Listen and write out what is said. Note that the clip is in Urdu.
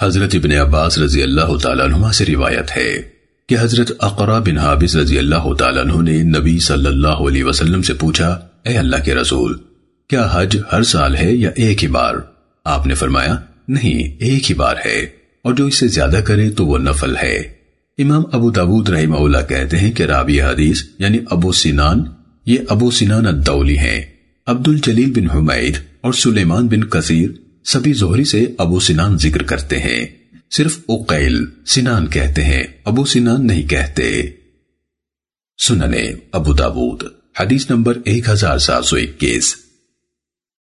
حضرت ابن عباس رضی اللہ تعالیٰ عنہ سے روایت ہے کہ حضرت اقرا بن حابس رضی اللہ تعالیٰ عنہ نے نبی صلی اللہ علیہ وسلم سے پوچھا، اے اللہ کے رسول، کیا حج ہر سال ہے یا ایک ہی بار؟ آپ نے فرمایا، نہیں، ایک ہی بار ہے، اور جو اس سے زیادہ کرے تو وہ نفل ہے۔ امام ابو داود رحمہ اللہ کہتے ہیں کہ راوی حدیث یعنی ابو سنان یہ ابو سنان الدولی ہیں۔ عبد الجلیل بن حمید اور سلیمان بن کثیر سبھی زہری سے ابو سنان ذکر کرتے ہیں۔ صرف اقیل سنان کہتے ہیں، ابو سنان نہیں کہتے۔ سننے ابو داود، حدیث نمبر ایک ہزار سات سو اکیس۔